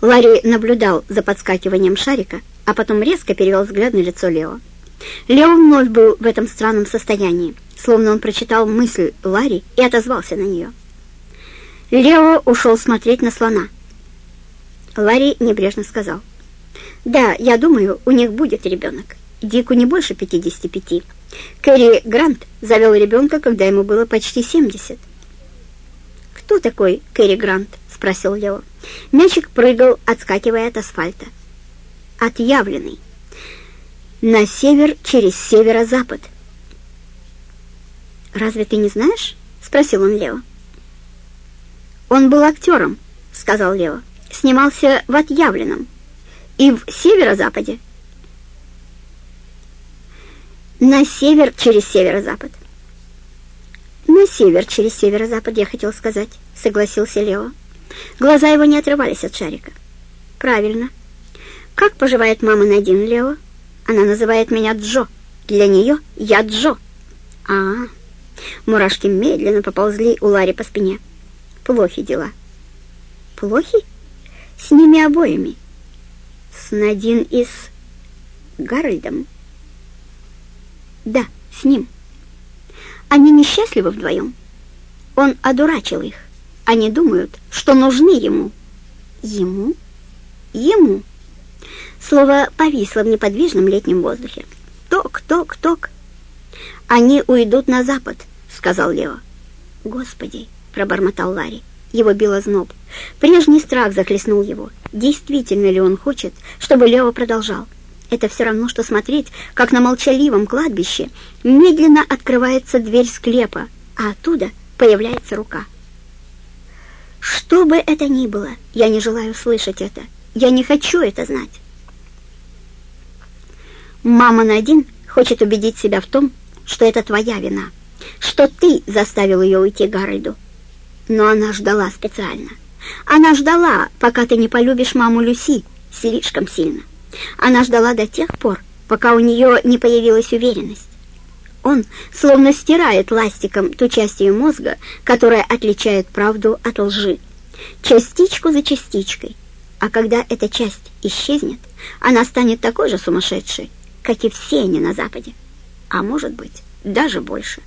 Ларри наблюдал за подскакиванием шарика, а потом резко перевел взгляд на лицо Лео. Лео вновь был в этом странном состоянии, словно он прочитал мысль Ларри и отозвался на нее. Лео ушел смотреть на слона. Ларри небрежно сказал. «Да, я думаю, у них будет ребенок. Дику не больше 55. Кэрри Грант завел ребенка, когда ему было почти 70. «Кто такой Кэрри Грант?» — спросил Лео. Мячик прыгал, отскакивая от асфальта. «Отъявленный. На север через северо-запад». «Разве ты не знаешь?» — спросил он Лео. «Он был актером», — сказал Лео. «Снимался в «Отъявленном» и в северо-западе». На север через северо-запад. На север через северо-запад, я хотел сказать, согласился Лео. Глаза его не отрывались от шарика. Правильно. Как поживает мама Надин, Лео? Она называет меня Джо. Для нее я Джо. А, -а, -а. Мурашки медленно поползли у Ларри по спине. Плохи дела. Плохи? С ними обоими. С Надин и с Гарольдом. Да, с ним. Они несчастливы вдвоем. Он одурачил их. Они думают, что нужны ему. Ему? Ему. Слово повисло в неподвижном летнем воздухе. Ток, ток, ток. Они уйдут на запад, сказал Лео. Господи, пробормотал Ларри. Его било зноб. Прежний страх захлестнул его. Действительно ли он хочет, чтобы Лео продолжал? Это все равно, что смотреть, как на молчаливом кладбище медленно открывается дверь склепа, а оттуда появляется рука. Что бы это ни было, я не желаю слышать это. Я не хочу это знать. Мама Надин хочет убедить себя в том, что это твоя вина, что ты заставил ее уйти Гарольду. Но она ждала специально. Она ждала, пока ты не полюбишь маму Люси слишком сильно. Она ждала до тех пор, пока у нее не появилась уверенность. Он словно стирает ластиком ту часть ее мозга, которая отличает правду от лжи, частичку за частичкой. А когда эта часть исчезнет, она станет такой же сумасшедшей, как и все они на Западе, а может быть, даже больше.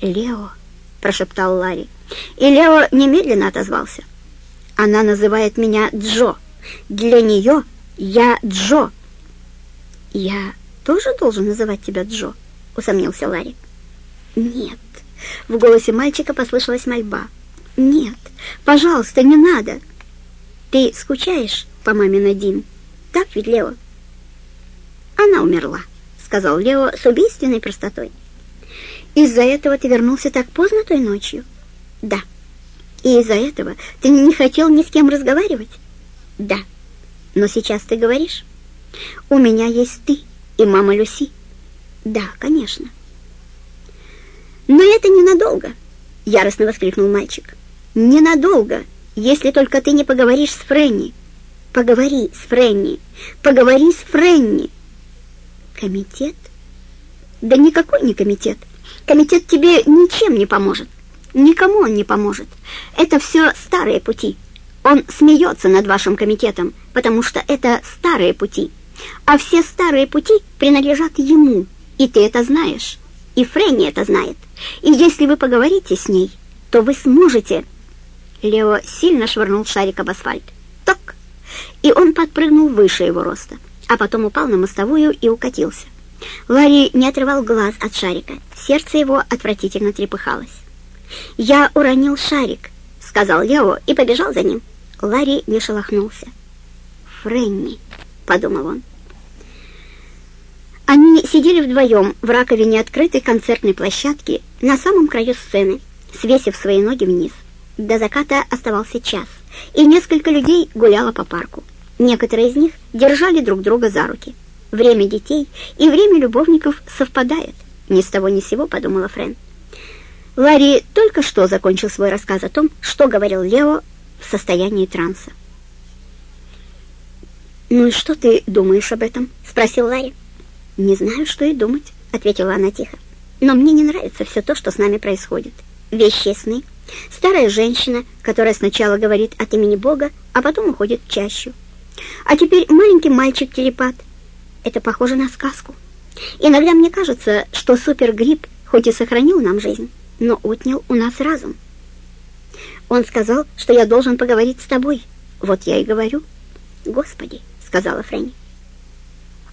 «Лео», — прошептал Ларри, и Лео немедленно отозвался. «Она называет меня Джо. Для нее «Я Джо». «Я тоже должен называть тебя Джо?» — усомнился Ларри. «Нет». В голосе мальчика послышалась мольба. «Нет, пожалуйста, не надо. Ты скучаешь по маме Надин? Так ведь, Лео?» «Она умерла», — сказал Лео с убийственной простотой. «Из-за этого ты вернулся так поздно той ночью?» «Да». «И из-за этого ты не хотел ни с кем разговаривать?» «Да». Но сейчас ты говоришь, у меня есть ты и мама Люси. Да, конечно. Но это ненадолго, яростно воскликнул мальчик. Ненадолго, если только ты не поговоришь с Фрэнни. Поговори с Фрэнни, поговори с Фрэнни. Комитет? Да никакой не комитет. Комитет тебе ничем не поможет. Никому он не поможет. Это все старые пути. Он смеется над вашим комитетом, потому что это старые пути. А все старые пути принадлежат ему, и ты это знаешь. И Фрэнни это знает. И если вы поговорите с ней, то вы сможете. Лео сильно швырнул шарик об асфальт. Ток! И он подпрыгнул выше его роста, а потом упал на мостовую и укатился. Ларри не отрывал глаз от шарика. Сердце его отвратительно трепыхалось. «Я уронил шарик», — сказал Лео и побежал за ним. Ларри не шелохнулся. «Фрэнни», — подумал он. Они сидели вдвоем в раковине открытой концертной площадки на самом краю сцены, свесив свои ноги вниз. До заката оставался час, и несколько людей гуляло по парку. Некоторые из них держали друг друга за руки. Время детей и время любовников совпадает. Ни с того ни с сего, подумала Фрэн. Ларри только что закончил свой рассказ о том, что говорил Лео в состоянии транса. «Ну и что ты думаешь об этом?» — спросил Ларри. «Не знаю, что и думать», — ответила она тихо. «Но мне не нравится все то, что с нами происходит. Вещи сны, Старая женщина, которая сначала говорит от имени Бога, а потом уходит в чащу. А теперь маленький мальчик-телепат. Это похоже на сказку. Иногда мне кажется, что супергрипп хоть и сохранил нам жизнь, но отнял у нас разум. Он сказал, что я должен поговорить с тобой. Вот я и говорю. «Господи», — сказала Фрэнни.